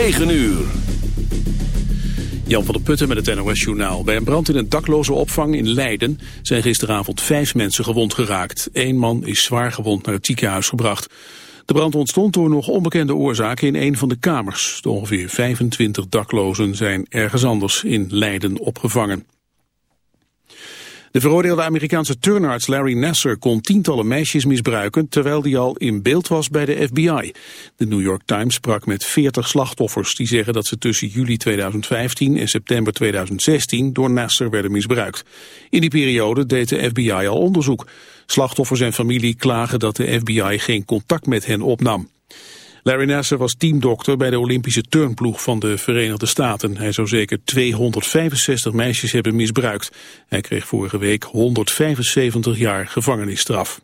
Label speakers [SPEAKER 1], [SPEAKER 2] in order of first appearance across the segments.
[SPEAKER 1] 9 uur. Jan van der Putten met het NOS Journaal. Bij een brand in een dakloze opvang in Leiden zijn gisteravond vijf mensen gewond geraakt. Eén man is zwaar gewond naar het ziekenhuis gebracht. De brand ontstond door nog onbekende oorzaken in een van de kamers. De ongeveer 25 daklozen zijn ergens anders in Leiden opgevangen. De veroordeelde Amerikaanse turnarts Larry Nasser kon tientallen meisjes misbruiken terwijl hij al in beeld was bij de FBI. De New York Times sprak met 40 slachtoffers die zeggen dat ze tussen juli 2015 en september 2016 door Nasser werden misbruikt. In die periode deed de FBI al onderzoek. Slachtoffers en familie klagen dat de FBI geen contact met hen opnam. Larry Nasser was teamdokter bij de Olympische turnploeg van de Verenigde Staten. Hij zou zeker 265 meisjes hebben misbruikt. Hij kreeg vorige week 175 jaar gevangenisstraf.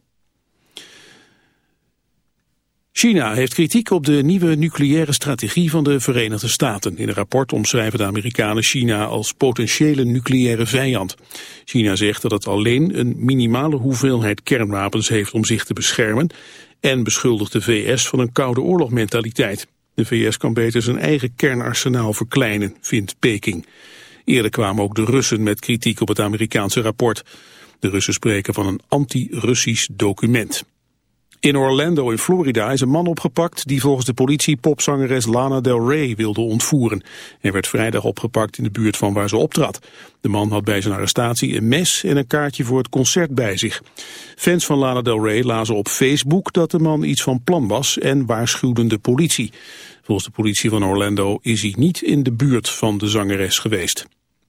[SPEAKER 1] China heeft kritiek op de nieuwe nucleaire strategie van de Verenigde Staten. In een rapport omschrijven de Amerikanen China als potentiële nucleaire vijand. China zegt dat het alleen een minimale hoeveelheid kernwapens heeft om zich te beschermen en beschuldigt de VS van een koude oorlogmentaliteit. De VS kan beter zijn eigen kernarsenaal verkleinen, vindt Peking. Eerder kwamen ook de Russen met kritiek op het Amerikaanse rapport. De Russen spreken van een anti-Russisch document. In Orlando in Florida is een man opgepakt die volgens de politie popzangeres Lana Del Rey wilde ontvoeren. Hij werd vrijdag opgepakt in de buurt van waar ze optrad. De man had bij zijn arrestatie een mes en een kaartje voor het concert bij zich. Fans van Lana Del Rey lazen op Facebook dat de man iets van plan was en waarschuwden de politie. Volgens de politie van Orlando is hij niet in de buurt van de zangeres geweest.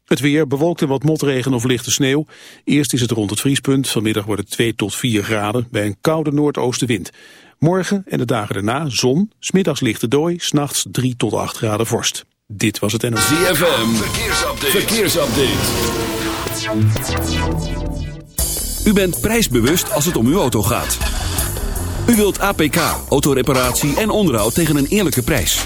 [SPEAKER 1] Het weer bewolkt en wat motregen of lichte sneeuw. Eerst is het rond het vriespunt. Vanmiddag wordt het 2 tot 4 graden bij een koude noordoostenwind. Morgen en de dagen daarna zon, smiddags lichte dooi, s'nachts 3 tot 8 graden vorst. Dit was het NOS.
[SPEAKER 2] ZFM, verkeersupdate. verkeersupdate.
[SPEAKER 1] U bent prijsbewust als het om uw auto gaat. U wilt APK, autoreparatie en onderhoud tegen een eerlijke prijs.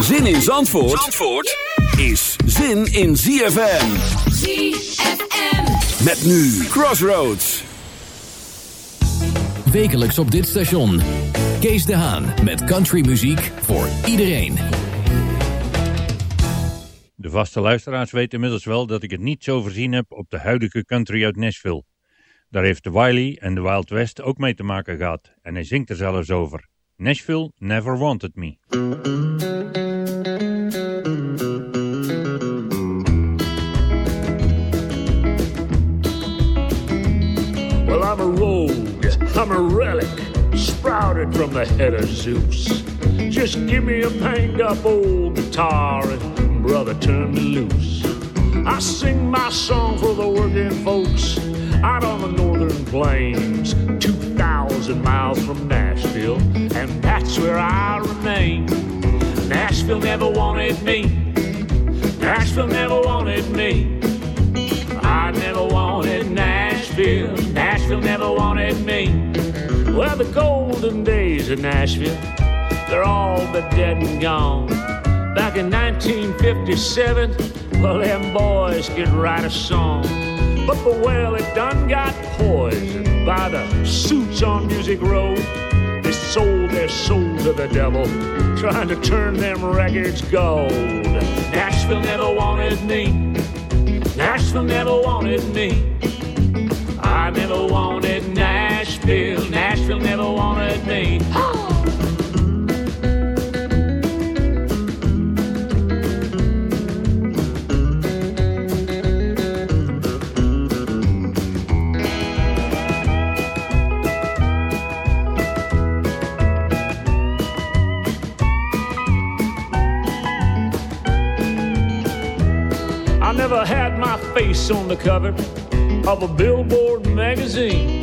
[SPEAKER 1] Zin in Zandvoort, Zandvoort is zin in ZFM.
[SPEAKER 3] ZFM.
[SPEAKER 1] Met nu Crossroads.
[SPEAKER 4] Wekelijks op dit station. Kees de Haan met countrymuziek voor iedereen.
[SPEAKER 5] De vaste luisteraars weten inmiddels wel dat ik het niet zo voorzien heb op de huidige country uit Nashville. Daar heeft de Wiley en de Wild West ook mee te maken gehad en hij zingt er zelfs over. Nashville Never Wanted Me.
[SPEAKER 6] Well, I'm a rogue, I'm a relic, sprouted from the head of Zeus. Just give me a banged up old guitar and brother, turn me loose. I sing my song for the working folks out on the northern plains, 2,000 miles from Nashville, and that's where I remain. Nashville never wanted me. Nashville never wanted me. I never wanted Nashville. Nashville never wanted me. Well, the golden days of Nashville, they're all but dead and gone. Back in 1957, well, them boys could write a song. But the well, it done got poisoned by the suits on Music Row. They sold their soul to the devil, trying to turn them records gold. Nashville never wanted me. Nashville never wanted me. I never wanted Nashville. Nashville never wanted me. face on the cover of a Billboard magazine.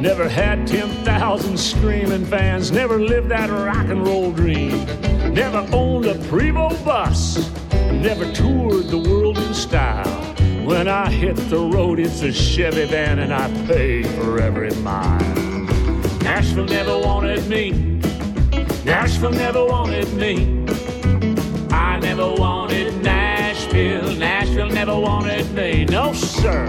[SPEAKER 6] Never had 10,000 screaming fans. Never lived that rock and roll dream. Never owned a Prevost bus. Never toured the world in style. When I hit the road, it's a Chevy van and I pay for every mile. Nashville never wanted me. Nashville never wanted me. No, sir.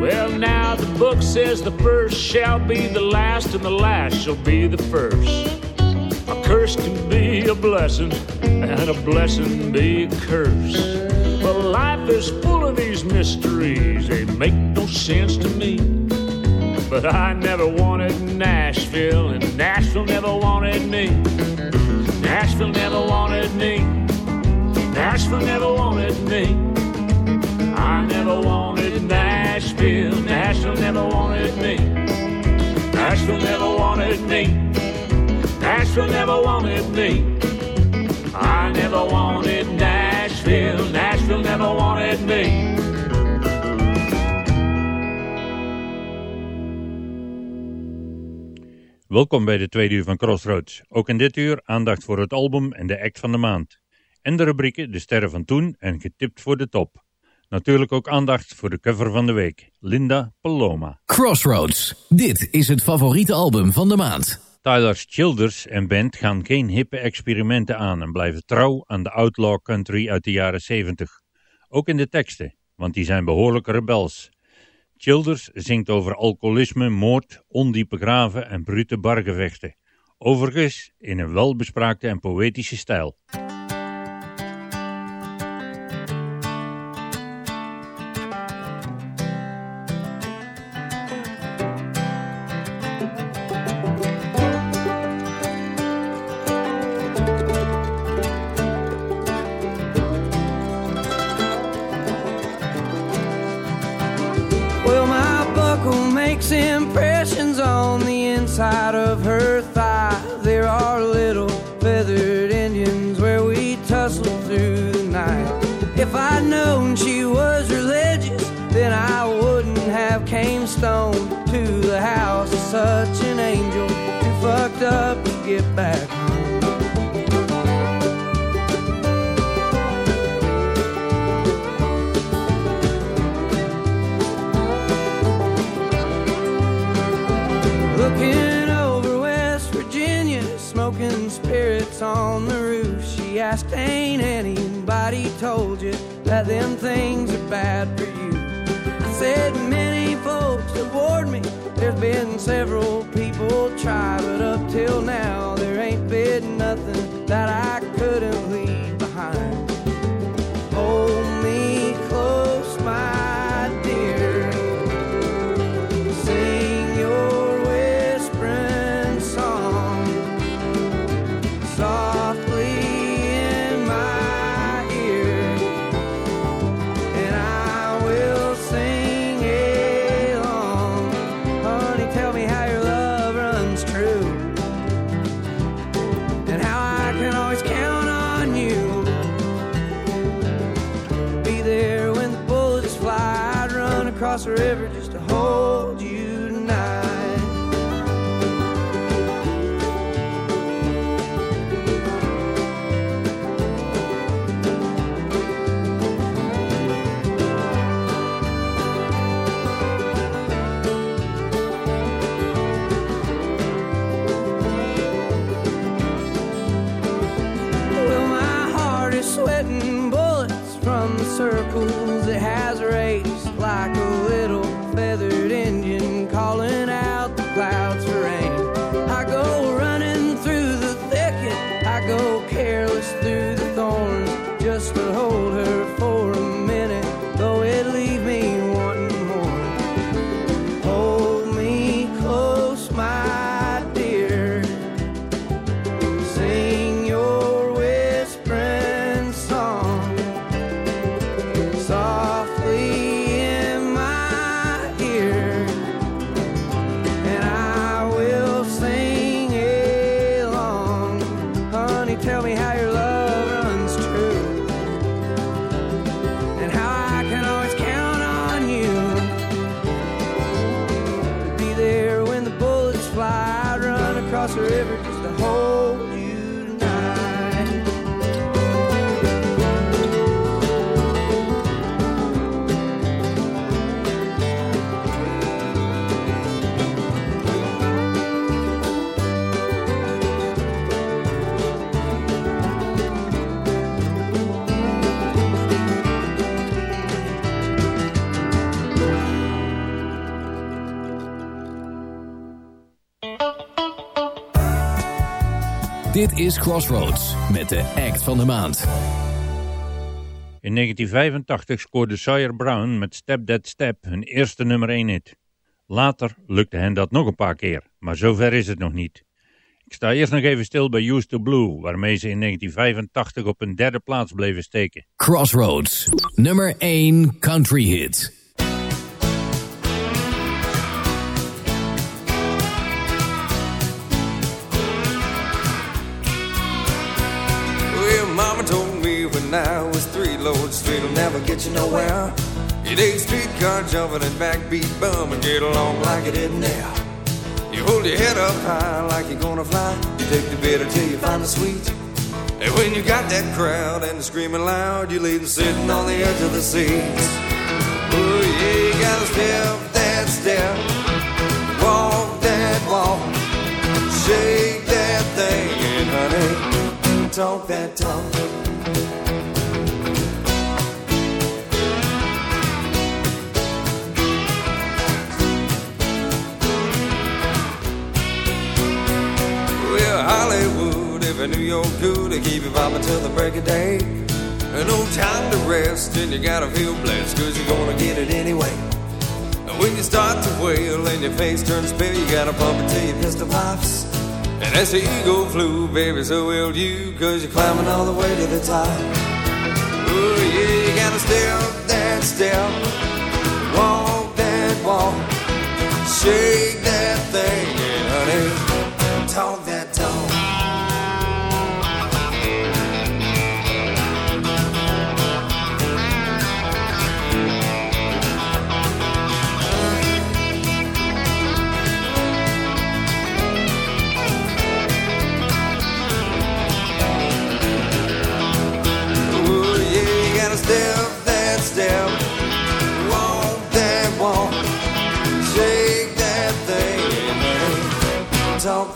[SPEAKER 6] Well, now the book says the first shall be the last, and the last shall be the first. Blessing, and a blessing be a curse. But life is full of these mysteries, they make no sense to me. But I never wanted Nashville, and Nashville never wanted me. Nashville never wanted me. Nashville never wanted me. I never wanted Nashville. Nashville never wanted me. Nashville never wanted me. Nashville never wanted me. I never wanted Nashville. Nashville never wanted me.
[SPEAKER 5] Welkom bij de tweede uur van Crossroads. Ook in dit uur aandacht voor het album en de act van de maand. En de rubrieken De Sterren van Toen en Getipt voor de Top. Natuurlijk ook aandacht voor de cover van de week, Linda Paloma.
[SPEAKER 4] Crossroads, dit is het favoriete album van de maand.
[SPEAKER 5] Tyler Childers en band gaan geen hippe experimenten aan en blijven trouw aan de outlaw country uit de jaren 70. Ook in de teksten, want die zijn behoorlijk rebels. Childers zingt over alcoholisme, moord, ondiepe graven en brute bargevechten. Overigens in een welbespraakte en poëtische stijl.
[SPEAKER 3] Such an angel, too fucked up to get back home. Looking over West Virginia, smoking spirits on the roof. She asked, Ain't anybody told you that them things are bad for you? I said, Many folks have warned me there's been several people try, but up till now there ain't been nothing that I couldn't is
[SPEAKER 4] Crossroads met de act van de maand.
[SPEAKER 5] In 1985 scoorde Sawyer Brown met Step That Step hun eerste nummer 1 hit. Later lukte hen dat nog een paar keer, maar zover is het nog niet. Ik sta eerst nog even stil bij Used to Blue, waarmee ze in 1985 op een derde plaats bleven steken.
[SPEAKER 4] Crossroads, nummer 1 country hit.
[SPEAKER 7] Me I was three, Lord, straight will never get you nowhere. You take streetcar jumping and backbeat bum and get along like you didn't there. You hold your head up high like you're gonna fly. You take the bitter till you find the sweet. And when you got that crowd and screaming loud, you leave them sitting on the edge of the seats. Oh yeah, you gotta step that step, walk that walk, shake that thing, and honey, talk that talk. Hollywood, if I knew York could, I keep you vibing till the break of day. No time to rest, and you gotta feel blessed, cause you're gonna get it anyway. When you start to wail and your face turns pale, you gotta pump it till your pistol pops. And as the eagle flew, baby, so will you, cause you're climbing all the way to the top. Oh, yeah, you gotta step that step, walk that walk, shake that thing, and honey, talk that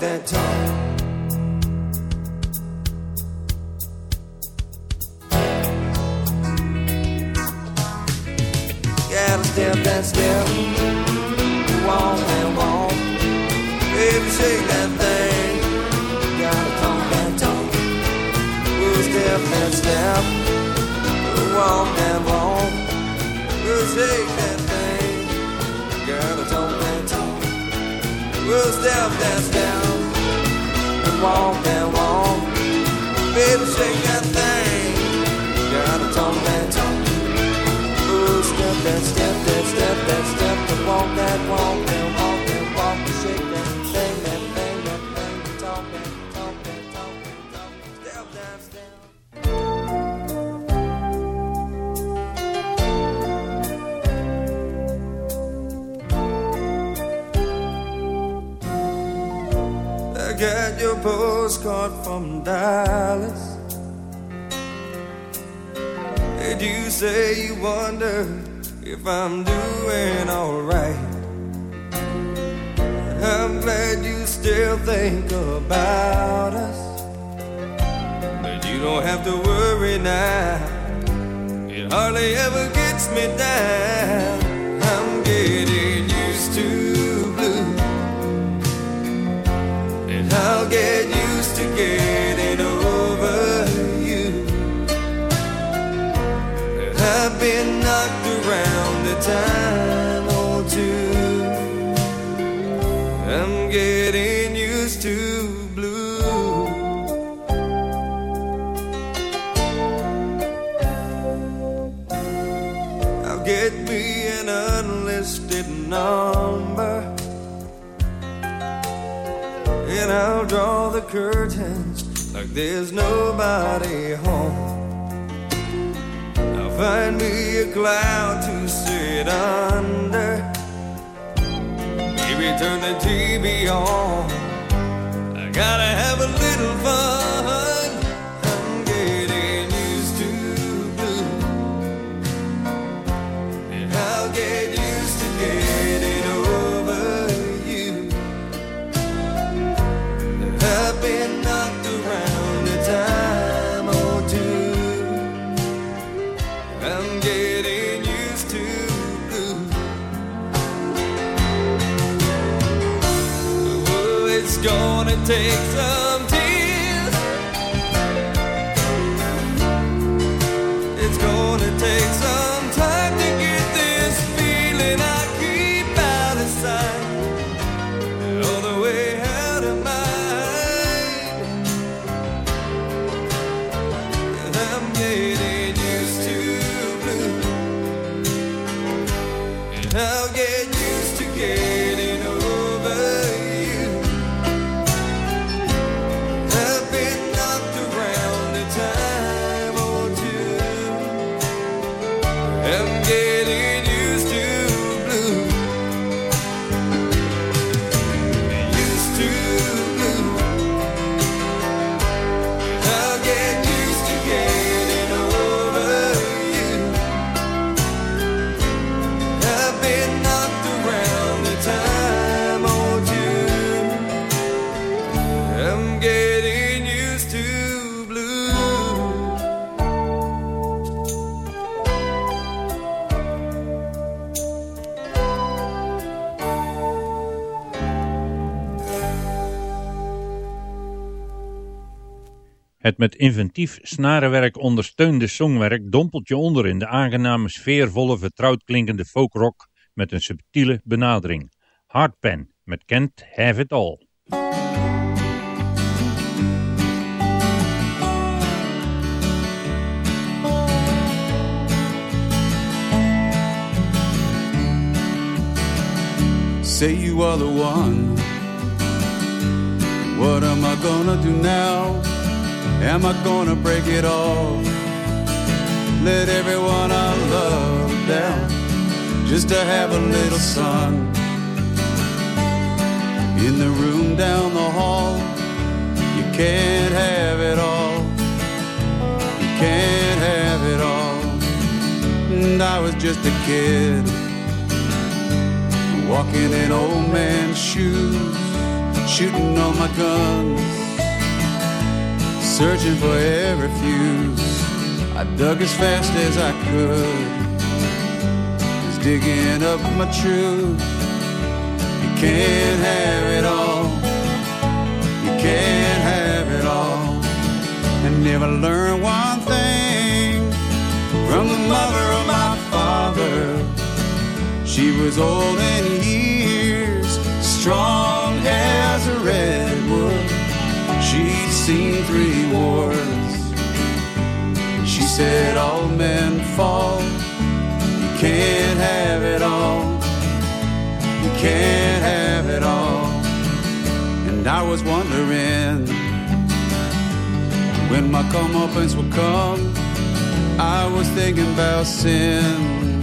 [SPEAKER 7] that talk. Walk, postcard from Dallas. And you say you wonder if I'm doing alright. I'm glad you still think about us. But you don't have to worry now. It hardly ever gets me down. Get used to getting over you. I've been knocked around a time or two. I'm getting used to blue. I'll get me an unlisted number. I'll draw the curtains like there's nobody home. I'll find me a cloud to sit under. Maybe turn the TV on. I gotta have a little fun. Oh,
[SPEAKER 5] Het met inventief snarenwerk ondersteunde songwerk dompelt je onder in de aangename, sfeervolle, vertrouwd klinkende folkrock met een subtiele benadering. Hardpan met Can't Have It All.
[SPEAKER 8] Say you are the one. What am I gonna do now? Am I gonna break it all? Let everyone I love down just to have a little sun. In the room down the hall, you can't have it all. You can't have it all. And I was just a kid walking in old man's shoes, shooting all my guns, searching for every fuse. I dug as fast as I could, was digging up my truth. You can't have it all, you can't have it all, and never learn one thing from the mother of my father. She was old in years, strong seen three wars. She said, All men fall. You can't have it all. You can't have it all. And I was wondering when my comeuppance would come. I was thinking about sin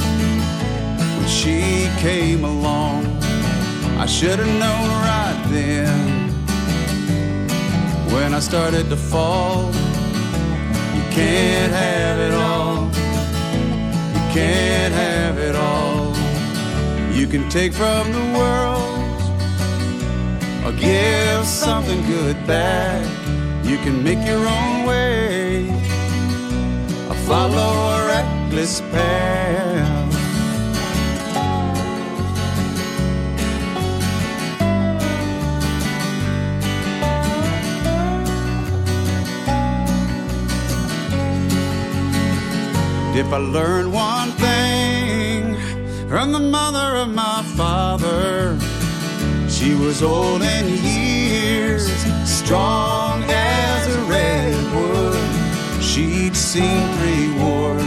[SPEAKER 8] when she came along. I should have known right then when I started to fall. You can't have it all. You can't have it all. You can take from the world or give something good back. You can make your own way or follow a reckless path. If I learned one thing from the mother of my father, she was old in years, strong as a redwood. She'd seen three wars.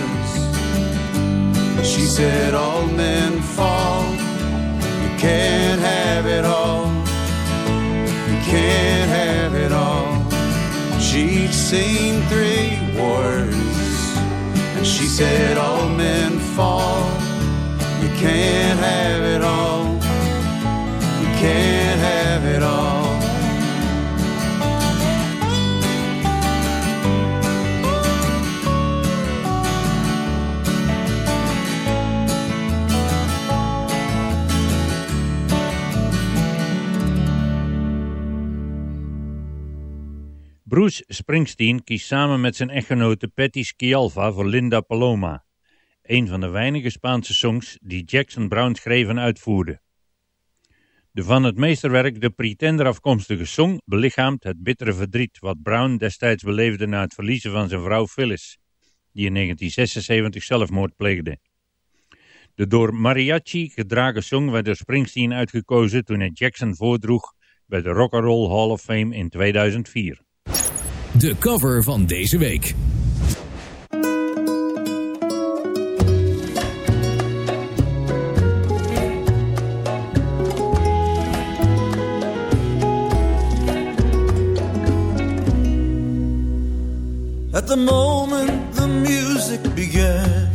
[SPEAKER 8] She said, All men fall. You can't have it all. You can't have it all. She'd seen three wars. She said, All men fall. You can't have it all. You can't have it all.
[SPEAKER 5] Bruce Springsteen kiest samen met zijn echtgenote Patty Scialfa voor Linda Paloma. Een van de weinige Spaanse songs die Jackson Brown schreef en uitvoerde. De van het meesterwerk De Pretender afkomstige song belichaamt het bittere verdriet wat Brown destijds beleefde na het verliezen van zijn vrouw Phyllis, die in 1976 zelfmoord pleegde. De door mariachi gedragen song werd door Springsteen uitgekozen toen hij Jackson voordroeg bij de Rock and Roll Hall of Fame in 2004
[SPEAKER 4] de cover van deze week.
[SPEAKER 9] At the moment the music began,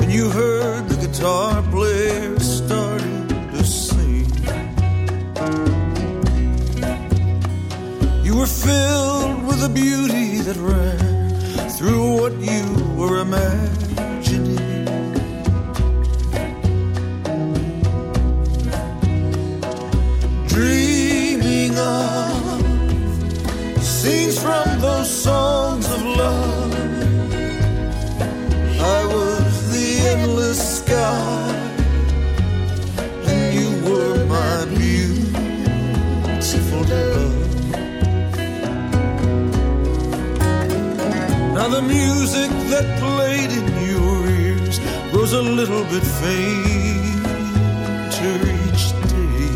[SPEAKER 9] and you heard the guitar player were filled with a beauty that ran through what you were imagining. Dreaming of scenes from those songs of love. I was the endless sky, and you were my beautiful love. Now the music that played in your ears grows a little bit fainter each day.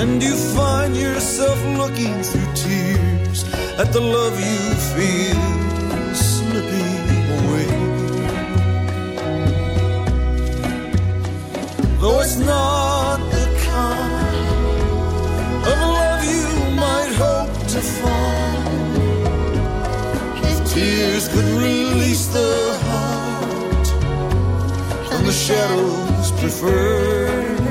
[SPEAKER 9] And you find yourself looking through tears at the love you feel slipping away. Though it's not tears could release the heart from the shadows preferred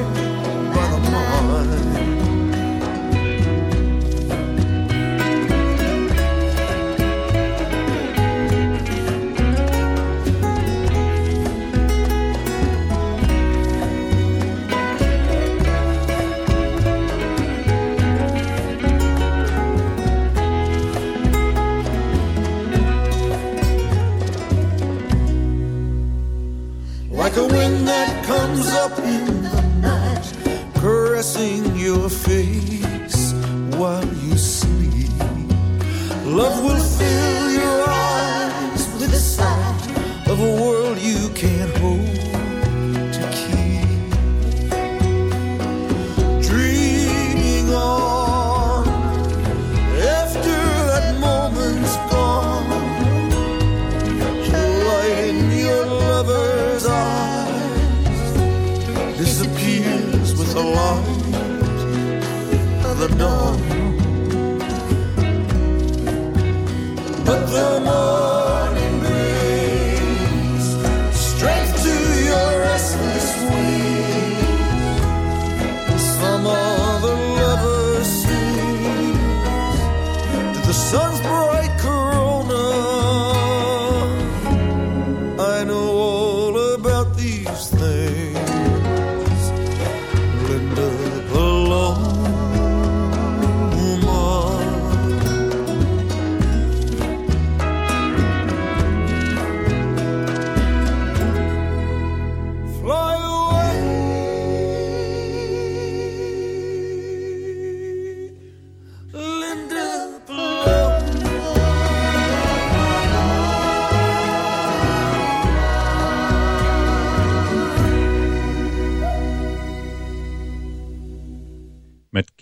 [SPEAKER 9] Love will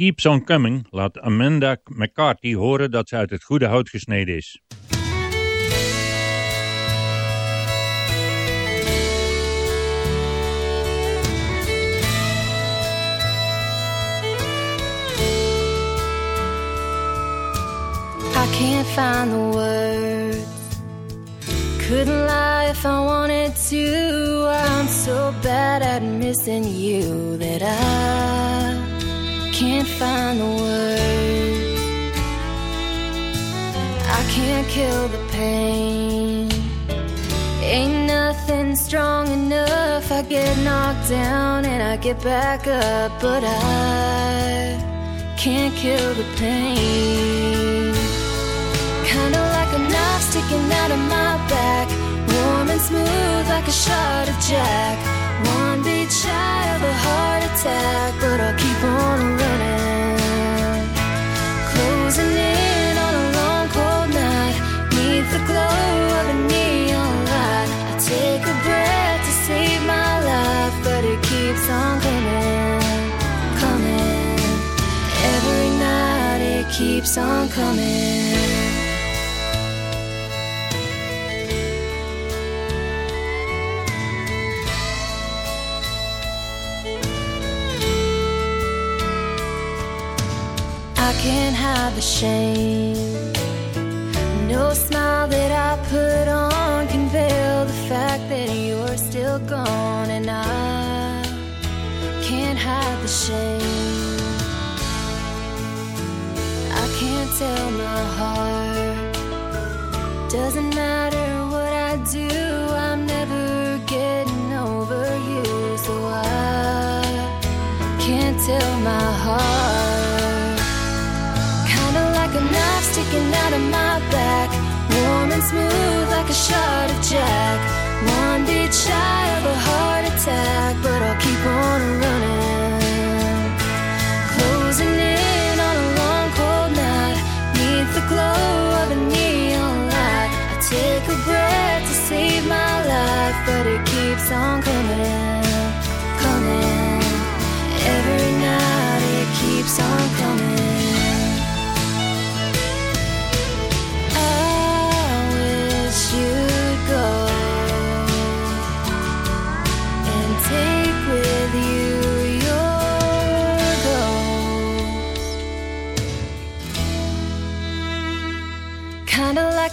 [SPEAKER 5] Keeps On Coming laat Amanda McCarthy horen dat ze uit het goede hout gesneden is.
[SPEAKER 10] I can't find the words. Couldn't lie if I wanted to. I'm so bad at missing you that I can't find the words. I can't kill the pain. Ain't nothing strong enough. I get knocked down and I get back up, but I can't kill the pain. Kinda like a knife sticking out of my back. Warm and smooth like a shot of Jack. One beat shy of a heart attack, but I'll keep on running. Closing in on a long cold night. Neath the glow of a neon light. I take a breath to save my life, but it keeps on coming, coming. Every night it keeps on coming. Can't hide the shame. No smile that I put on can veil the fact that you're still gone, and I can't hide the shame. I can't tell my heart. Doesn't matter what I do, I'm never getting over you, so I can't tell my sticking out of my back, warm and smooth like a shot of Jack. One beat shy of a heart attack, but I'll keep on running. Closing in on a long cold night, neath the glow of a neon light. I take a breath to save my life, but it keeps on coming, coming. Every night it keeps on coming.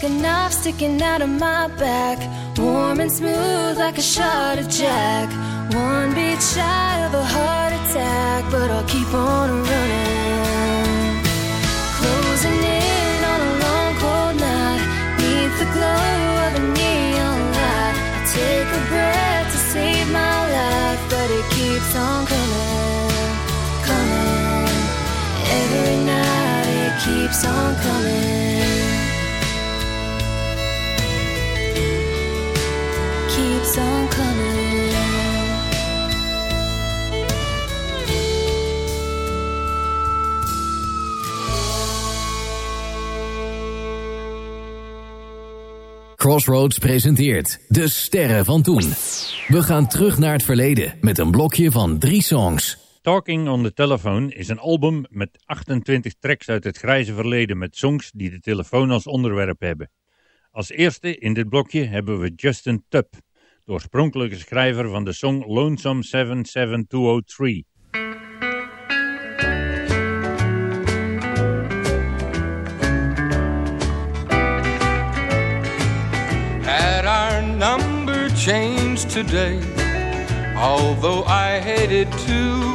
[SPEAKER 10] Like a knife sticking out of my back, warm and smooth like a shot of Jack. One beat shy of a heart attack, but I'll keep on running. Closing in on a long cold night, neath the glow of a neon light. I take a breath to save my life, but it keeps on coming, coming. Every night it keeps on coming.
[SPEAKER 4] Crossroads presenteert De Sterren van Toen. We gaan terug naar het verleden met een blokje van drie songs.
[SPEAKER 5] Talking on the Telephone is een album met 28 tracks uit het grijze verleden met songs die de telefoon als onderwerp hebben. Als eerste in dit blokje hebben we Justin Tubb, oorspronkelijke schrijver van de song Lonesome 77203.
[SPEAKER 11] Changed today, although I hated to.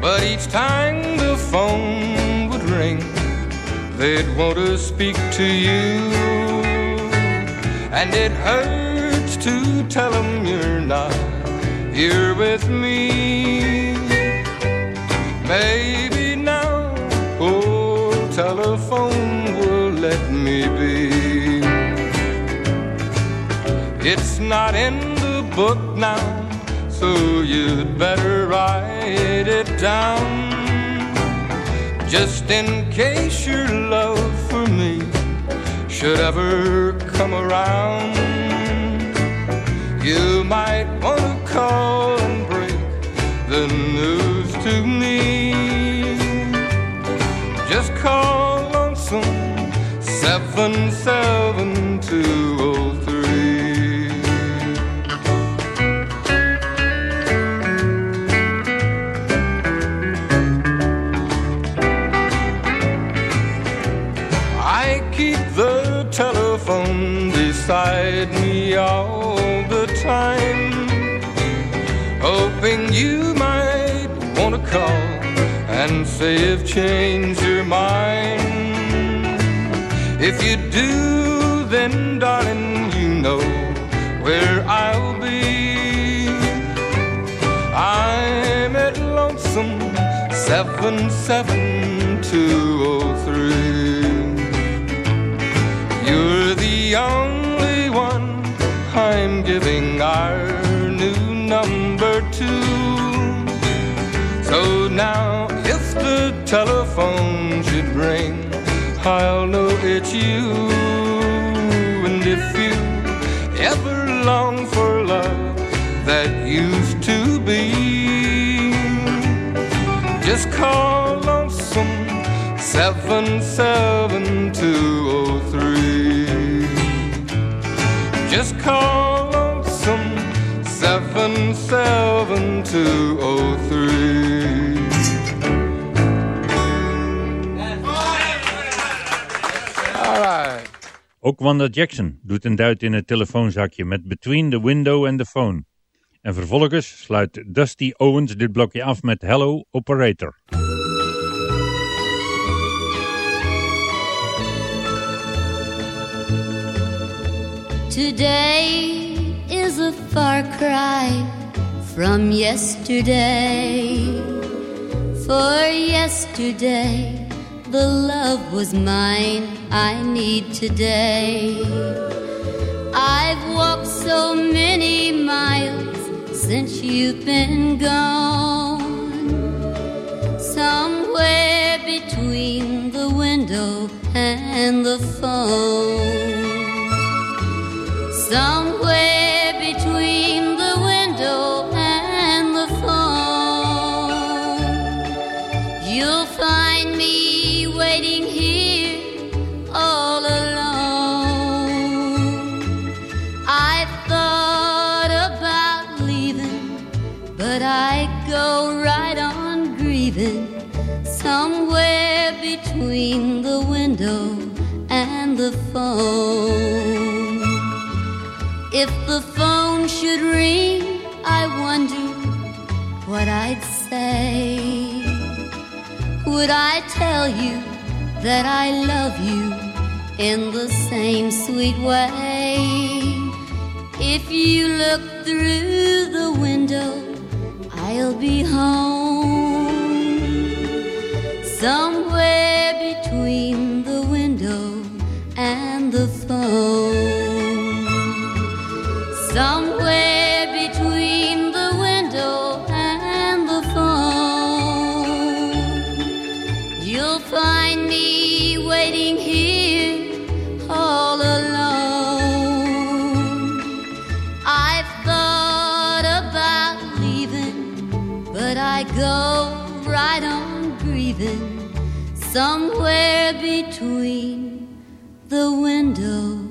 [SPEAKER 11] But each time the phone would ring, they'd want to speak to you. And it hurts to tell them you're not here with me. Maybe It's not in the book now, so you'd better write it down. Just in case your love for me should ever come around, you might want to call and break the news to me. Just call on some 77203. Say you've changed your mind. If you do, then darling, you know where I'll be. I'm at lonesome 77203. You're the only one I'm giving our telephone should ring, I'll know it's you. And if you ever long for love that used to be, just call on some 77203. Just call on some 77203.
[SPEAKER 5] Ook Wanda Jackson doet een duit in het telefoonzakje met Between the Window and the Phone. En vervolgens sluit Dusty Owens dit blokje af met Hello Operator.
[SPEAKER 12] Today is a far cry from yesterday. For yesterday, the love was mine I need today. I've walked so many miles since you've been gone. Somewhere between the window and the phone. Somewhere between the window and the phone. If the phone should ring, I wonder what I'd say. Would I tell you that I love you in the same sweet way? If you look through the window, I'll be home. Somewhere between the window and the phone. Somewhere between the window and the phone, you'll find me waiting here all alone. I've thought about leaving, but I go right on grieving somewhere between the window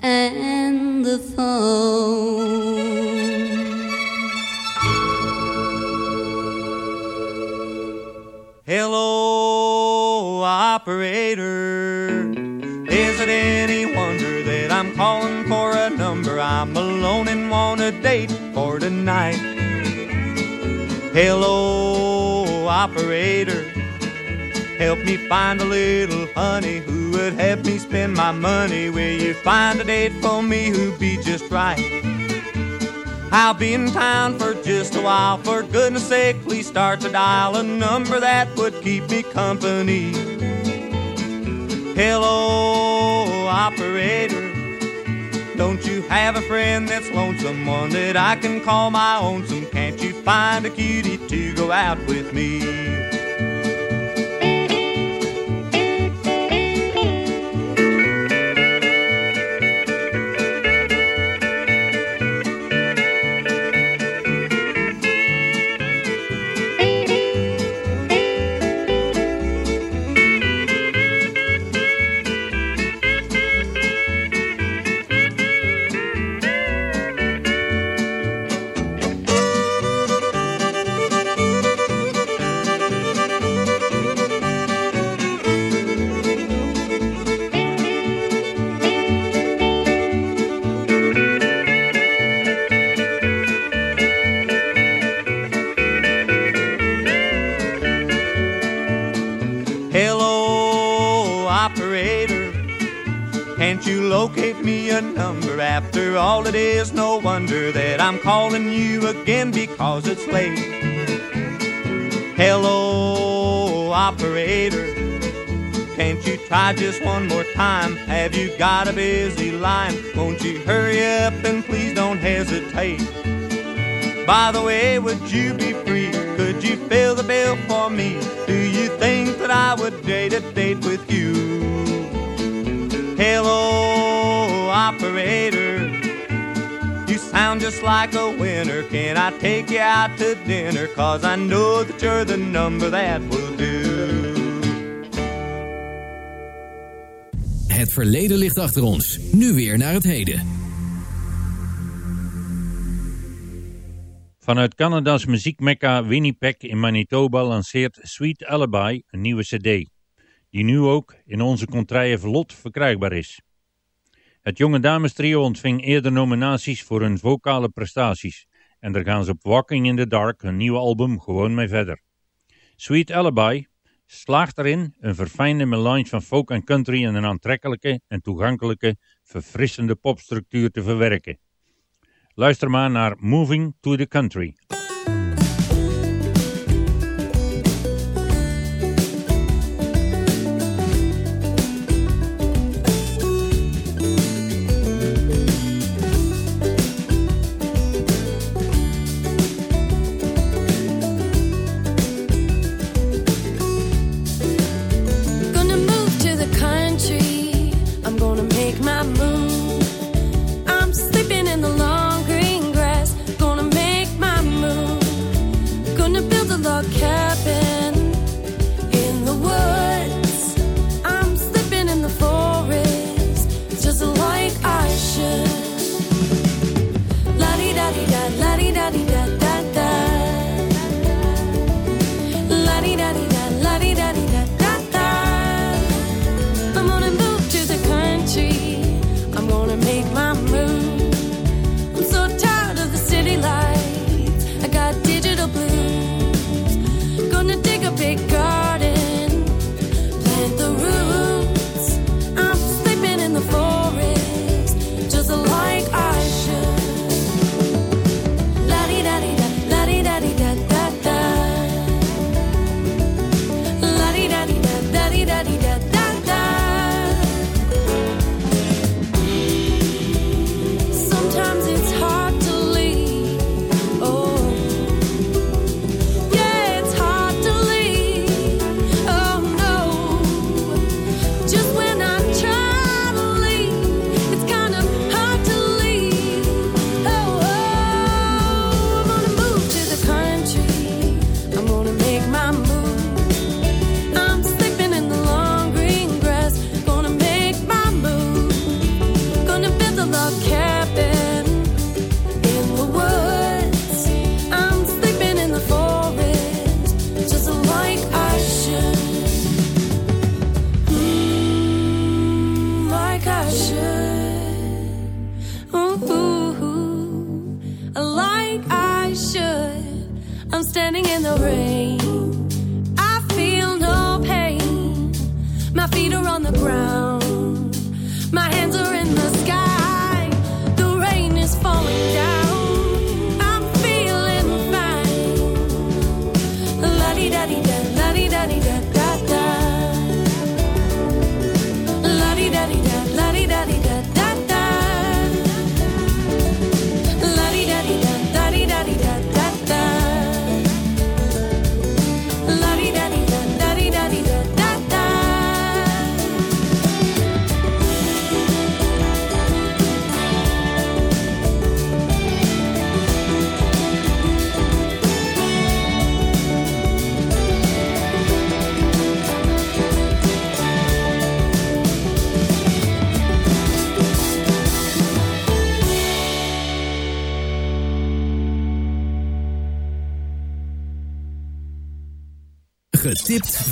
[SPEAKER 12] and the phone.
[SPEAKER 13] Hello, operator. Is it any wonder that I'm calling for a number? I'm alone and want a date for tonight. Hello, operator. Help me find a little honey who would help me spend my money. Will you find a date for me who'd be just right? I'll be in town for just a while. For goodness sake, please start to dial a number that would keep me company. Hello, operator. Don't you have a friend that's lonesome, one that I can call my own? Some can't you find a cutie to go out with me? Hello, operator. Can't you locate me a number? After all, it is no wonder that I'm calling you again because it's late. Hello, operator. Can't you try just one more time? Have you got a busy line? Won't you hurry up and please don't hesitate? By the way, would you be free? Could you fill the bill for me? Do you think that I would date a date with you? Hello, operator. You sound just like a winner. Can I take you out to dinner? Cause I know that you're the number that will do.
[SPEAKER 4] Het verleden ligt achter ons. Nu weer naar het heden.
[SPEAKER 5] Vanuit Canada's muziekmecca Winnipeg in Manitoba lanceert Sweet Alibi een nieuwe cd, die nu ook in onze contraille vlot verkrijgbaar is.
[SPEAKER 14] Het jonge dames trio ontving eerder nominaties voor hun vocale prestaties en daar gaan ze op Walking in the Dark hun nieuwe album gewoon mee verder. Sweet Alibi slaagt erin een verfijnde melange van folk en country en een aantrekkelijke en toegankelijke, verfrissende popstructuur te verwerken. Luister maar naar Moving to the Country.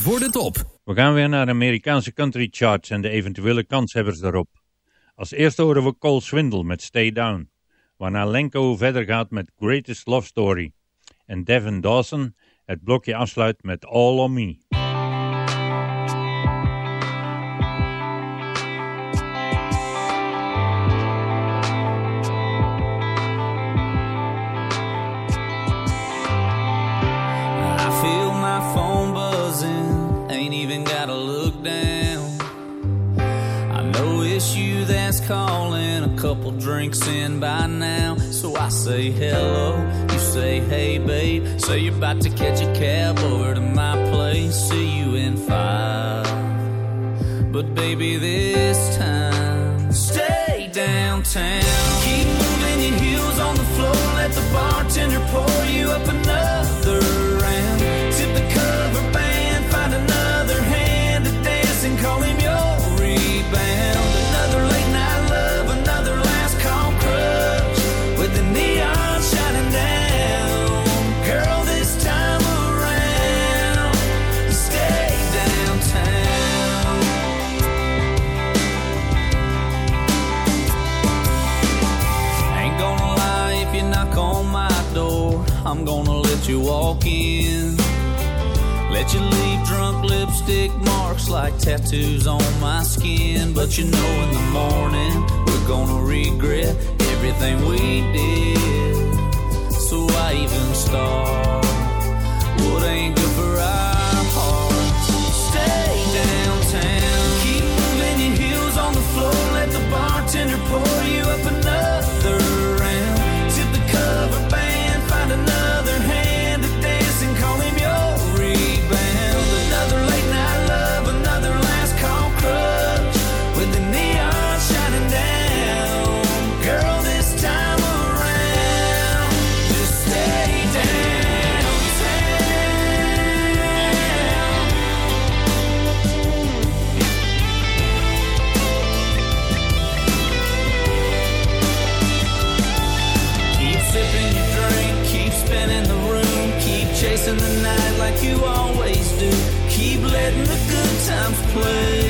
[SPEAKER 4] voor de top.
[SPEAKER 14] We gaan weer naar de Amerikaanse country charts en de eventuele kanshebbers daarop. Als eerste horen we Cole Swindle met Stay Down, waarna Lenko verder gaat met Greatest Love Story. En Devin Dawson het blokje afsluit met All On Me.
[SPEAKER 15] calling, a couple drinks in by now. So I say hello, you say hey babe. Say you're about to catch a cab over to my place, see you in five. But baby, this time, stay downtown. Keep lipstick marks like tattoos on my skin. But you know, in the morning, we're gonna regret everything we did. So I even start?
[SPEAKER 3] place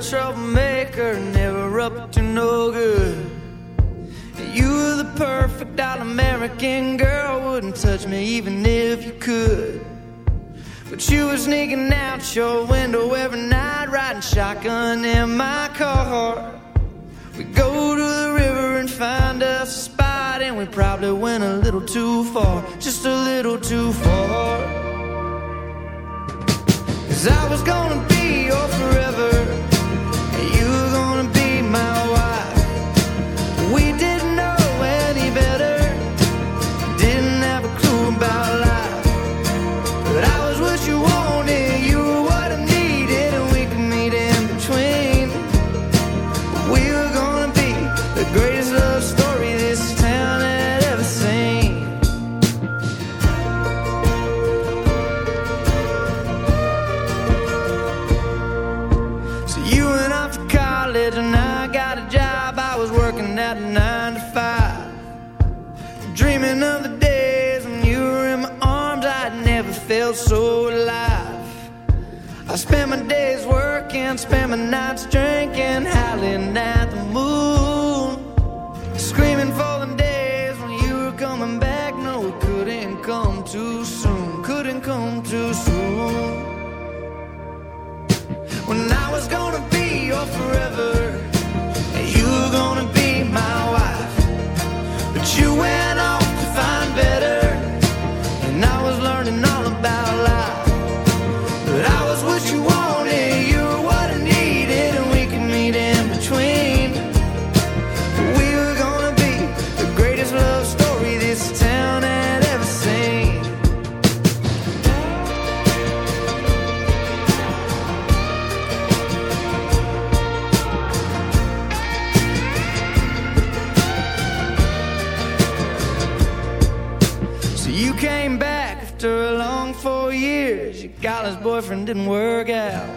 [SPEAKER 3] troublemaker, never up to no good. You were the perfect all American girl, wouldn't touch me even if you could. But you were sneaking out your window every night, riding shotgun in my car. We go to the river and find us a spot, and we probably went a little too far, just a little too far. Cause I was gonna didn't work out.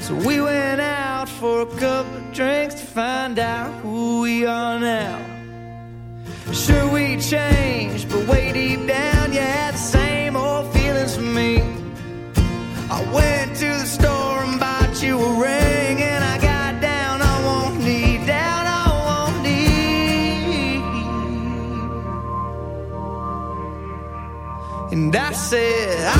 [SPEAKER 3] So we went out for a couple of drinks to find out who we are now. Sure, we changed, but way deep down, you had the same old feelings for me. I went to the store and bought you a ring, and I got down on one knee, down on one knee. And I said, I'm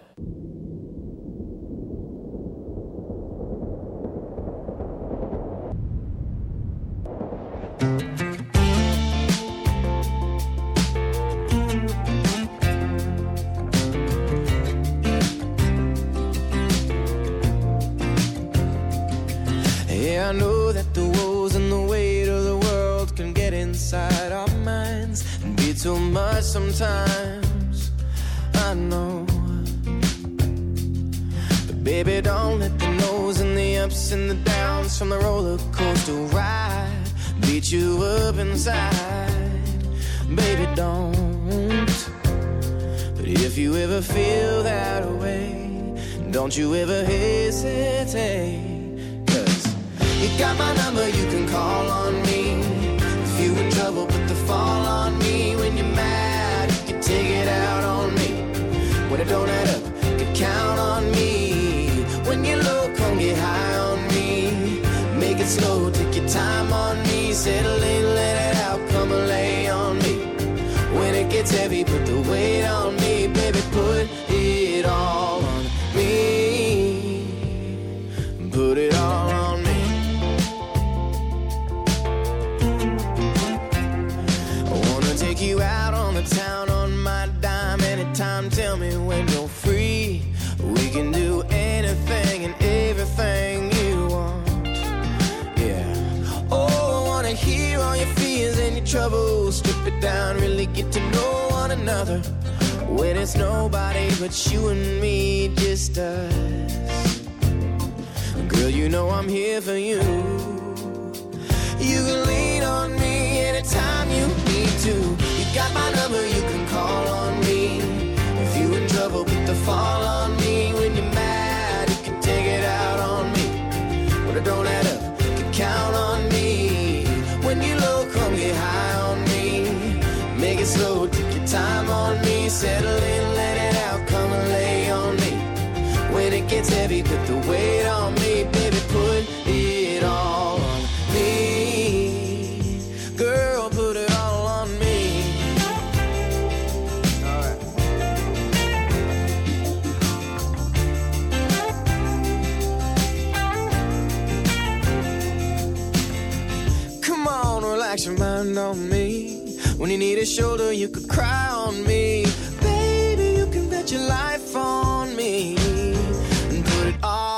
[SPEAKER 3] sometimes. I know. But baby, don't let the no's and the ups and the downs from the roller coaster ride beat you up inside. Baby, don't. But if you ever feel that way, don't you ever hesitate. Cause you got my number, you can call on me. If you in trouble, put the fall on me. When it don't add up, you count on me. When you're low, come get high on me. Make it slow, take your time on me. Settle in, let it out, come and lay on me. When it gets heavy, put the weight on me, When it's nobody but you and me, just us. Girl, you know I'm here for you. You can lean on me anytime you need to. You got my number, you can call on me. If you in trouble, put the fall on me. Settle in, let it out, come and lay on me. When it gets heavy, put the weight on me, baby. Put it all on me. Girl, put it all on me. Alright. Come on, relax your mind on me. When you need a shoulder, you could cry on me. Baby, you can bet your life on me. And put it all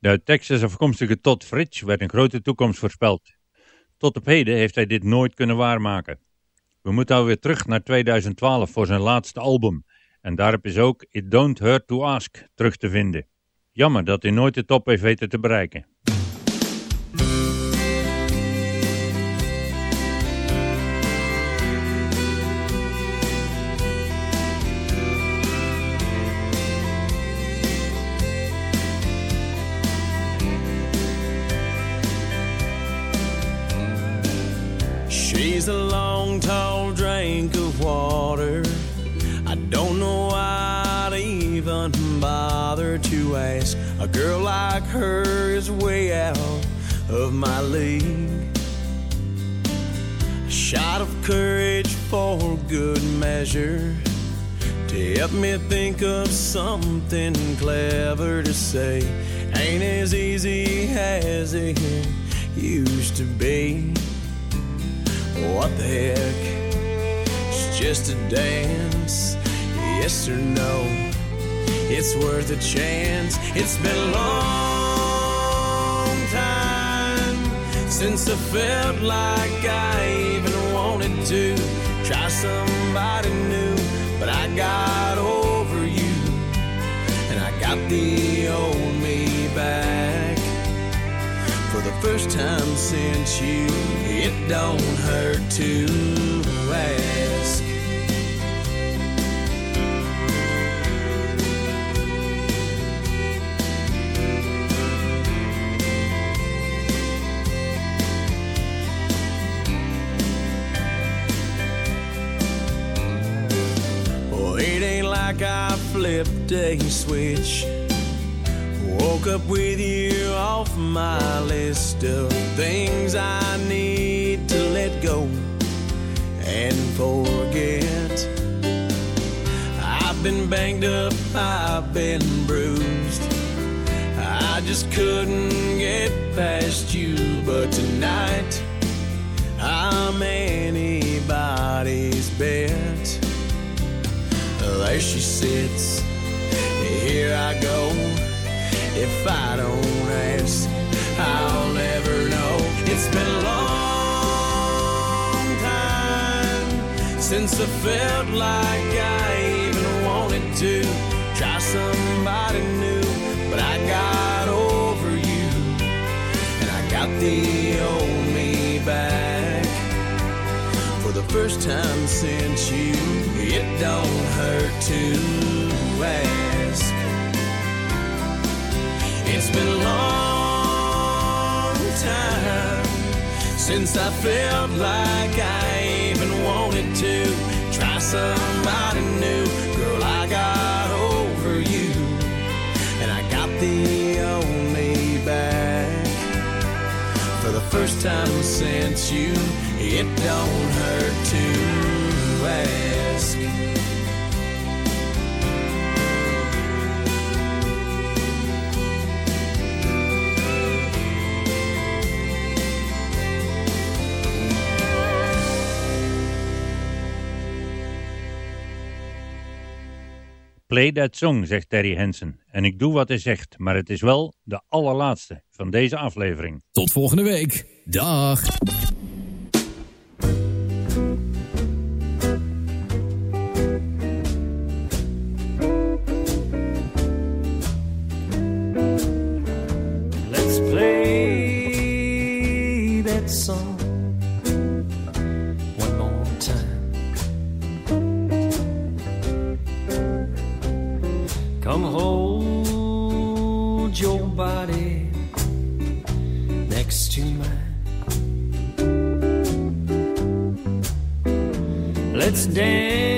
[SPEAKER 5] De uit Texas afkomstige Todd Fritsch werd een grote toekomst voorspeld. Tot op heden heeft hij dit nooit kunnen waarmaken. We moeten alweer terug naar 2012 voor zijn laatste album. En daarop is ook It Don't Hurt To Ask terug te vinden. Jammer dat hij nooit de top heeft weten te bereiken.
[SPEAKER 16] Water. I don't know why I'd even bother to ask. A girl like her is way out of my league. A shot of courage for good measure to help me think of something clever to say. Ain't as easy as it used to be. What the heck? Just a dance. Yes or no? It's worth a chance. It's been a long time since I felt like I even wanted to try somebody new. But I got over you, and I got the old me back for the first time since you. It don't hurt to ask. I flipped a switch. Woke up with you off my list of things I need to let go and forget. I've been banged up, I've been bruised. I just couldn't get past you, but tonight I'm anybody's bet. There she sits, here I go. If I don't ask, I'll never know. It's been a long time since I felt like I even wanted to try somebody new. But I got over you, and I got the old me back. For the first time since you, it don't hurt to ask. It's been a long time since I felt like I even wanted to try somebody new. Girl, I got over you, and I got the only back. For the first time since you, it don't hurt to ask.
[SPEAKER 5] Play that song, zegt Terry Hansen. En ik doe wat hij zegt, maar het is wel de allerlaatste van deze aflevering.
[SPEAKER 4] Tot volgende week. Dag.
[SPEAKER 16] Let's play that song Let's dance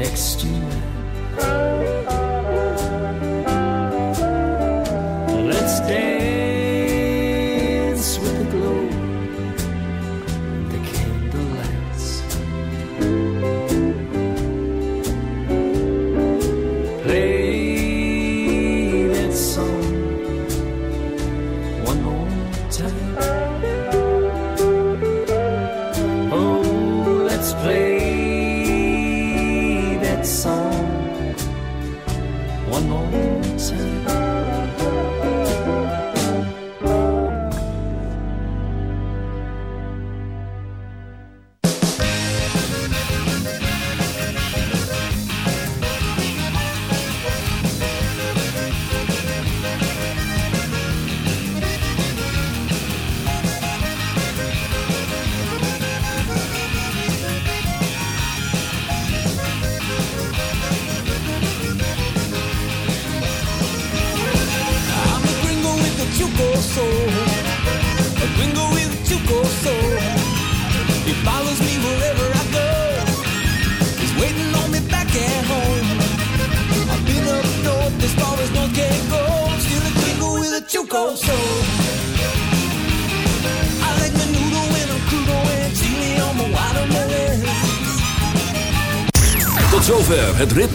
[SPEAKER 16] next to me.